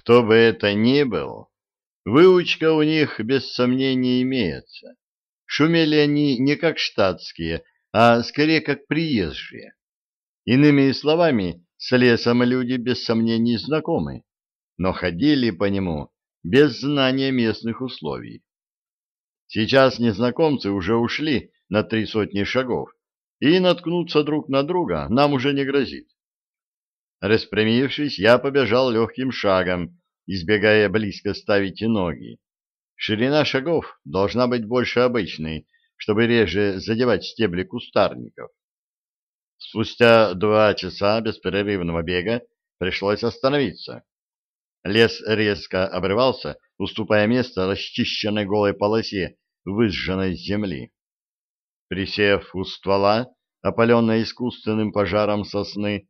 Кто бы это ни был, выучка у них без сомнения имеется. Шумели они не как штатские, а скорее как приезжие. Иными словами, с лесом люди без сомнений знакомы, но ходили по нему без знания местных условий. Сейчас незнакомцы уже ушли на три сотни шагов, и наткнуться друг на друга нам уже не грозит. Распрямившись, я побежал легким шагом, избегая близко ставить ноги. Ширина шагов должна быть больше обычной, чтобы реже задевать стебли кустарников. Спустя два часа беспрерывного бега пришлось остановиться. Лес резко обрывался, уступая место расчищенной голой полосе выжженной земли. Присев у ствола, опаленной искусственным пожаром сосны,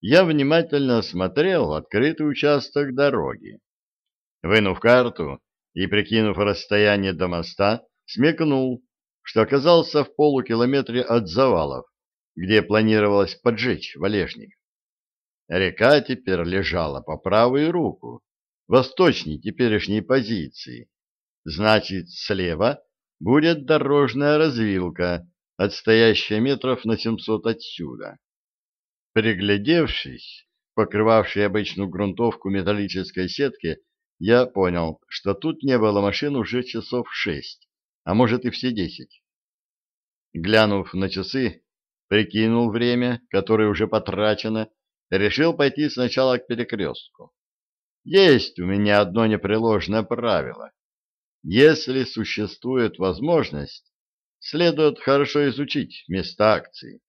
я внимательно осмотрел открытый участок дороги. Вынув карту и прикинув расстояние до моста, смекнул, что оказался в полукилометре от завалов, где планировалось поджечь валежник. Река теперь лежала по правую руку, восточней теперешней позиции. Значит, слева будет дорожная развилка, отстоящая метров на 700 отсюда. Приглядевшись, покрывавшей обычную грунтовку металлической сетки, я понял, что тут не было машин уже часов шесть, а может и все десять. Глянув на часы, прикинул время, которое уже потрачено, решил пойти сначала к перекрестку. Есть у меня одно непреложное правило. Если существует возможность, следует хорошо изучить места акции.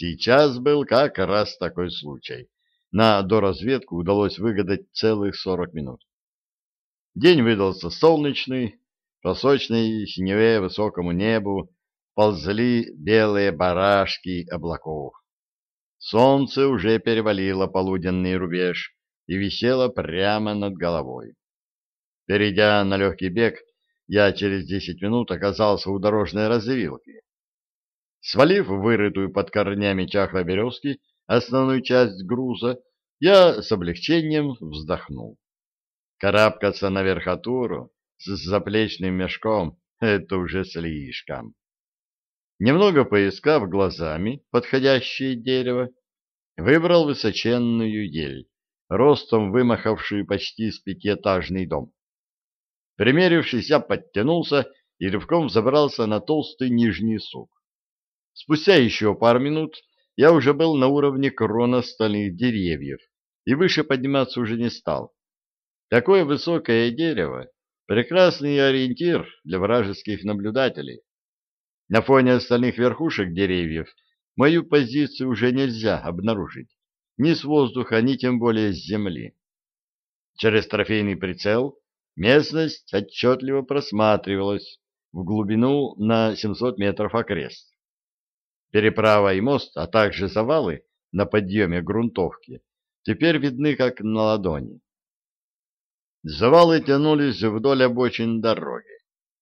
Сейчас был как раз такой случай. На доразведку удалось выгадать целых 40 минут. День выдался солнечный, по сочной синеве высокому небу ползли белые барашки облаков. Солнце уже перевалило полуденный рубеж и висело прямо над головой. Перейдя на легкий бег, я через десять минут оказался у дорожной развилки. Свалив вырытую под корнями чахлой березки основную часть груза, я с облегчением вздохнул. Карабкаться на верхотуру с заплечным мешком — это уже слишком. Немного поискав глазами подходящее дерево, выбрал высоченную ель, ростом вымахавшую почти с пятиэтажный дом. Примерившись, я подтянулся и рывком забрался на толстый нижний сук. Спустя еще пару минут я уже был на уровне крона стальных деревьев и выше подниматься уже не стал. Такое высокое дерево — прекрасный ориентир для вражеских наблюдателей. На фоне остальных верхушек деревьев мою позицию уже нельзя обнаружить ни с воздуха, ни тем более с земли. Через трофейный прицел местность отчетливо просматривалась в глубину на 700 метров окрест. Переправа и мост, а также завалы на подъеме грунтовки теперь видны как на ладони. Завалы тянулись вдоль обочин дороги.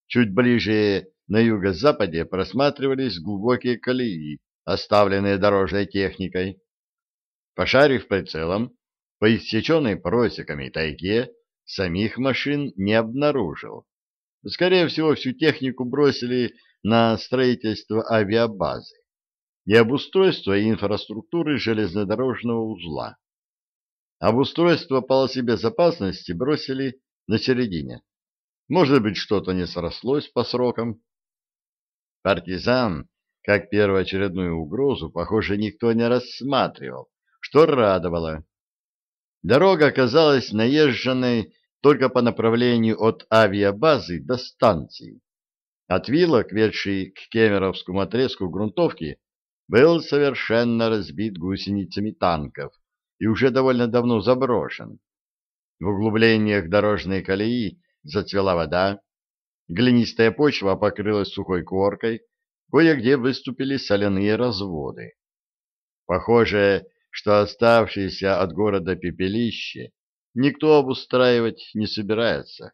Чуть ближе на юго-западе просматривались глубокие колеи, оставленные дорожной техникой. Пошарив прицелом по иссеченной просеками тайге, самих машин не обнаружил. Скорее всего, всю технику бросили на строительство авиабазы и обустройство инфраструктуры железнодорожного узла. Обустройство полосы безопасности бросили на середине. Может быть, что-то не срослось по срокам. Партизан, как первоочередную угрозу, похоже, никто не рассматривал, что радовало. Дорога оказалась наезженной только по направлению от авиабазы до станции. От вилок, ведший к Кемеровскому отрезку грунтовки, был совершенно разбит гусеницами танков и уже довольно давно заброшен. В углублениях дорожной колеи зацвела вода, глинистая почва покрылась сухой коркой, кое-где выступили соляные разводы. Похоже, что оставшееся от города пепелище никто обустраивать не собирается.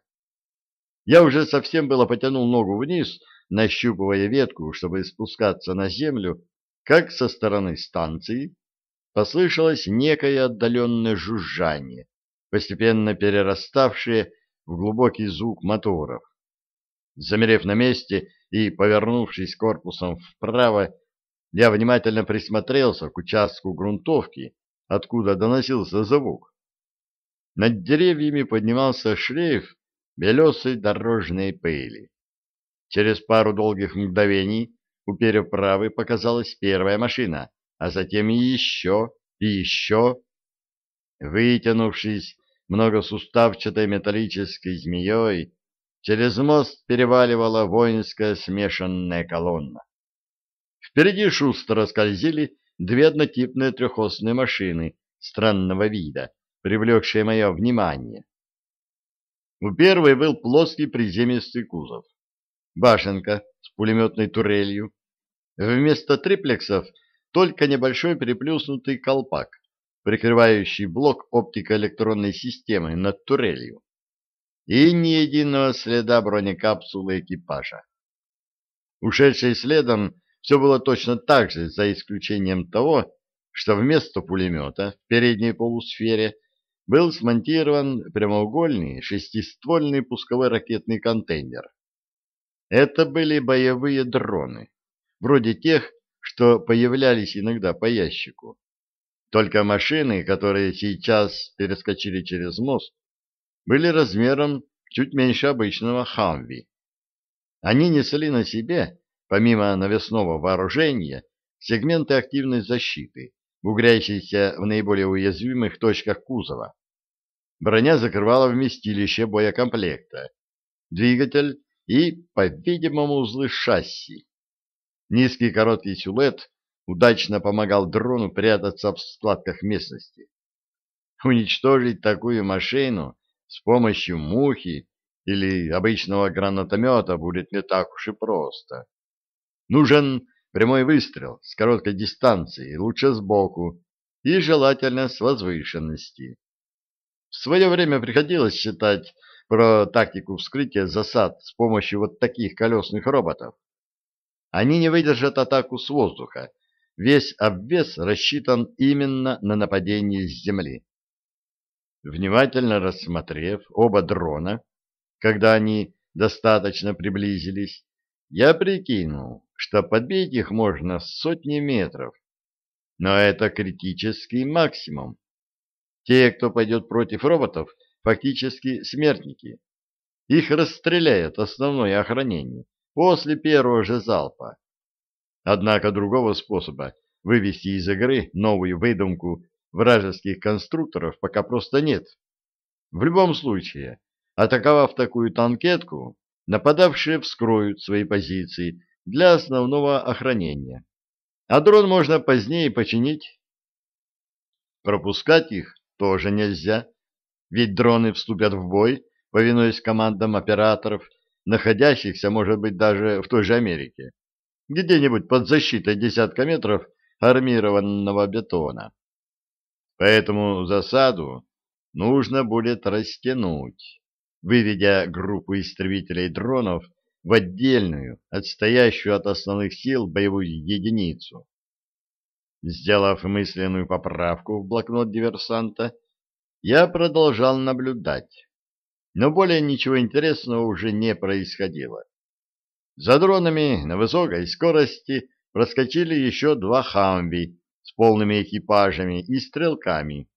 Я уже совсем было потянул ногу вниз, нащупывая ветку, чтобы спускаться на землю, как со стороны станции послышалось некое отдаленное жужжание, постепенно перераставшие в глубокий звук моторов. Замерев на месте и повернувшись корпусом вправо, я внимательно присмотрелся к участку грунтовки, откуда доносился звук. Над деревьями поднимался шлейф белесой дорожной пыли. Через пару долгих мгновений у переправы показалась первая машина, а затем и еще, и еще. Вытянувшись многосуставчатой металлической змеей, через мост переваливала воинская смешанная колонна. Впереди шустро скользили две однотипные трехосные машины странного вида, привлекшие мое внимание. У первой был плоский приземистый кузов, башенка с пулеметной турелью, вместо триплексов только небольшой приплюснутый колпак, прикрывающий блок оптико-электронной системы над турелью, и ни единого следа бронекапсулы экипажа. Ушедший следом все было точно так же, за исключением того, что вместо пулемета в передней полусфере был смонтирован прямоугольный шестиствольный пусковой ракетный контейнер. Это были боевые дроны, вроде тех, что появлялись иногда по ящику. Только машины, которые сейчас перескочили через мост, были размером чуть меньше обычного «Хамви». Они несли на себе, помимо навесного вооружения, сегменты активной защиты, бугрящиеся в наиболее уязвимых точках кузова. Броня закрывала вместилище боекомплекта, двигатель и, по-видимому, узлы шасси. Низкий короткий силуэт удачно помогал дрону прятаться в складках местности. Уничтожить такую машину с помощью мухи или обычного гранатомета будет не так уж и просто. Нужен прямой выстрел с короткой дистанции, лучше сбоку, и желательно с возвышенности. В свое время приходилось считать про тактику вскрытия засад с помощью вот таких колесных роботов. Они не выдержат атаку с воздуха. Весь обвес рассчитан именно на нападение с земли. Внимательно рассмотрев оба дрона, когда они достаточно приблизились, я прикинул, что подбить их можно сотни метров. Но это критический максимум. Те, кто пойдет против роботов, фактически смертники. Их расстреляет основное охранение после первого же залпа. Однако другого способа вывести из игры новую выдумку вражеских конструкторов пока просто нет. В любом случае, атаковав такую танкетку, нападавшие вскроют свои позиции для основного охранения. А дрон можно позднее починить. Пропускать их тоже нельзя, ведь дроны вступят в бой, повинуясь командам операторов, находящихся, может быть, даже в той же Америке, где-нибудь под защитой десятка метров армированного бетона. Поэтому засаду нужно будет растянуть, выведя группу истребителей дронов в отдельную, отстоящую от основных сил боевую единицу. Сделав мысленную поправку в блокнот диверсанта, я продолжал наблюдать но более ничего интересного уже не происходило. За дронами на высокой скорости проскочили еще два «Хамви» с полными экипажами и стрелками.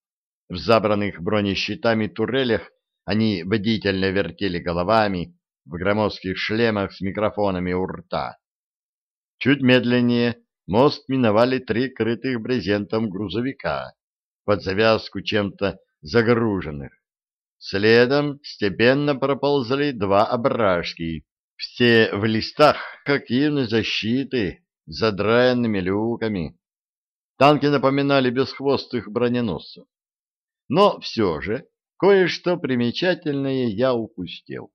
В забранных бронещитами турелях они бдительно вертели головами в громоздких шлемах с микрофонами у рта. Чуть медленнее мост миновали три крытых брезентом грузовика, под завязку чем-то загруженных. Следом степенно проползли два ображки, все в листах активной защиты, задраенными люками. Танки напоминали бесхвостых броненосцев. Но все же кое-что примечательное я упустил.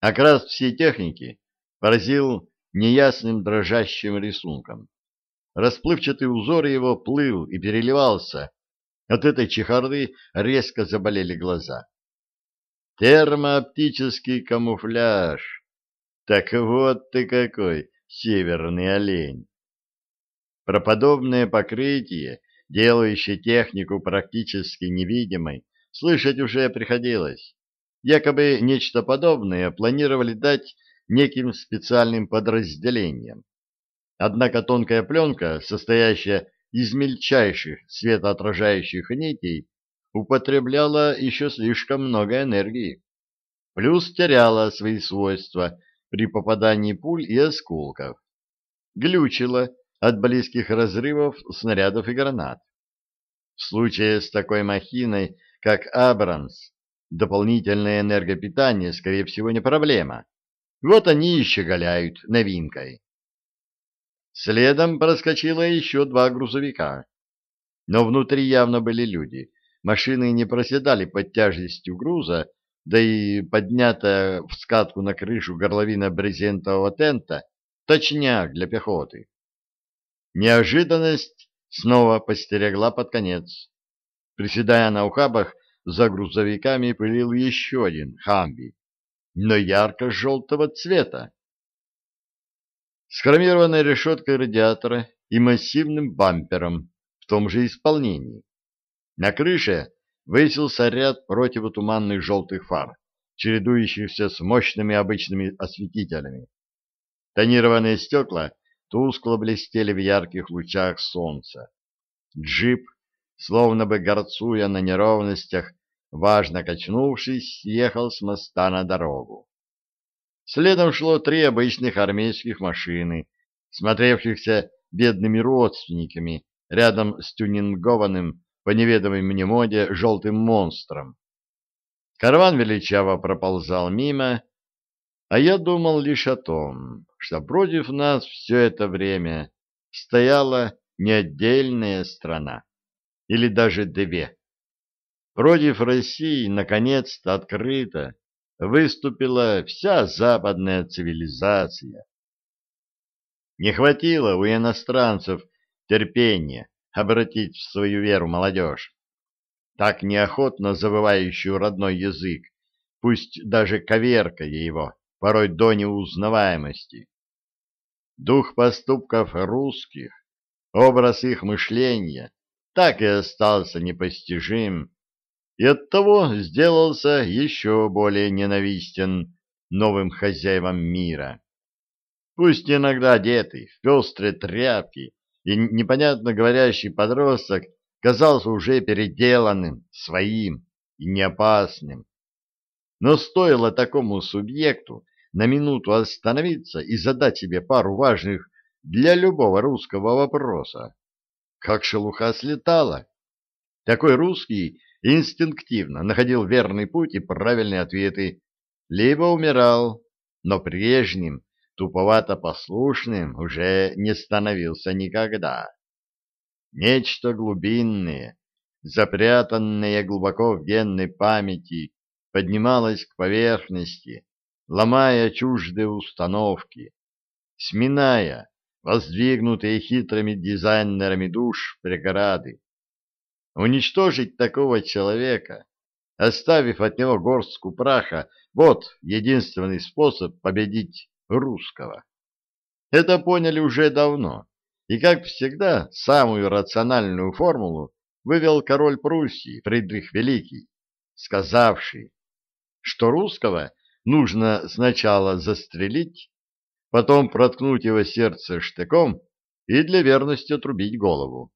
Окрас всей техники поразил неясным дрожащим рисунком. Расплывчатый узор его плыл и переливался, от этой чехарды резко заболели глаза. Термооптический камуфляж. Так вот ты какой, северный олень. Про подобное покрытие, делающее технику практически невидимой слышать уже приходилось. Якобы нечто подобное планировали дать неким специальным подразделениям. Однако тонкая пленка, состоящая из мельчайших светоотражающих нитей, употребляла еще слишком много энергии. Плюс теряла свои свойства при попадании пуль и осколков. Глючила от близких разрывов снарядов и гранат. В случае с такой махиной, как Абрамс, дополнительное энергопитание, скорее всего, не проблема. Вот они и щеголяют новинкой. Следом проскочило еще два грузовика. Но внутри явно были люди. Машины не проседали под тяжестью груза, да и поднятая в скатку на крышу горловина брезентового тента точняк для пехоты. Неожиданность снова постерегла под конец. Приседая на ухабах, за грузовиками пылил еще один хамби, но ярко-желтого цвета с хромированной решеткой радиатора и массивным бампером в том же исполнении. На крыше высился ряд противотуманных желтых фар, чередующихся с мощными обычными осветителями. Тонированные стекла тускло блестели в ярких лучах солнца. Джип, словно бы горцуя на неровностях, важно качнувшись, ехал с моста на дорогу. Следом шло три обычных армейских машины, смотревшихся бедными родственниками рядом с тюнингованным по неведомой мне моде желтым монстром. Караван величаво проползал мимо, а я думал лишь о том, что против нас все это время стояла не отдельная страна, или даже две. Против России наконец-то открыто выступила вся западная цивилизация. Не хватило у иностранцев терпения обратить в свою веру молодежь, так неохотно забывающую родной язык, пусть даже коверкая его, порой до неузнаваемости. Дух поступков русских, образ их мышления так и остался непостижим и оттого сделался еще более ненавистен новым хозяевам мира. Пусть иногда одетый в пестрые тряпки и непонятно говорящий подросток казался уже переделанным, своим и неопасным. Но стоило такому субъекту на минуту остановиться и задать себе пару важных для любого русского вопроса. Как шелуха слетала. Такой русский инстинктивно находил верный путь и правильные ответы, либо умирал, но прежним, туповато послушным уже не становился никогда. Нечто глубинное, запрятанное глубоко в генной памяти, поднималось к поверхности, ломая чуждые установки, сминая воздвигнутые хитрыми дизайнерами душ преграды, Уничтожить такого человека, оставив от него горстку праха, вот единственный способ победить русского. Это поняли уже давно, и, как всегда, самую рациональную формулу вывел король Пруссии Фридрих Великий, сказавший, что русского нужно сначала застрелить, потом проткнуть его сердце штыком и для верности отрубить голову.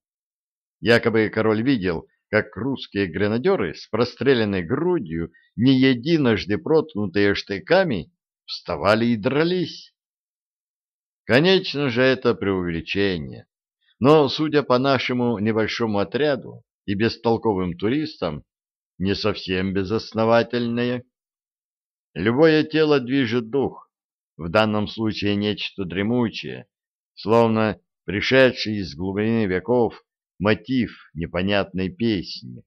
Якобы король видел, как русские гренадеры с простреленной грудью, не единожды проткнутые штыками, вставали и дрались. Конечно же, это преувеличение. Но, судя по нашему небольшому отряду и бестолковым туристам, не совсем безосновательное. Любое тело движет дух, в данном случае нечто дремучее, словно пришедший из глубины веков мотив непонятной песни.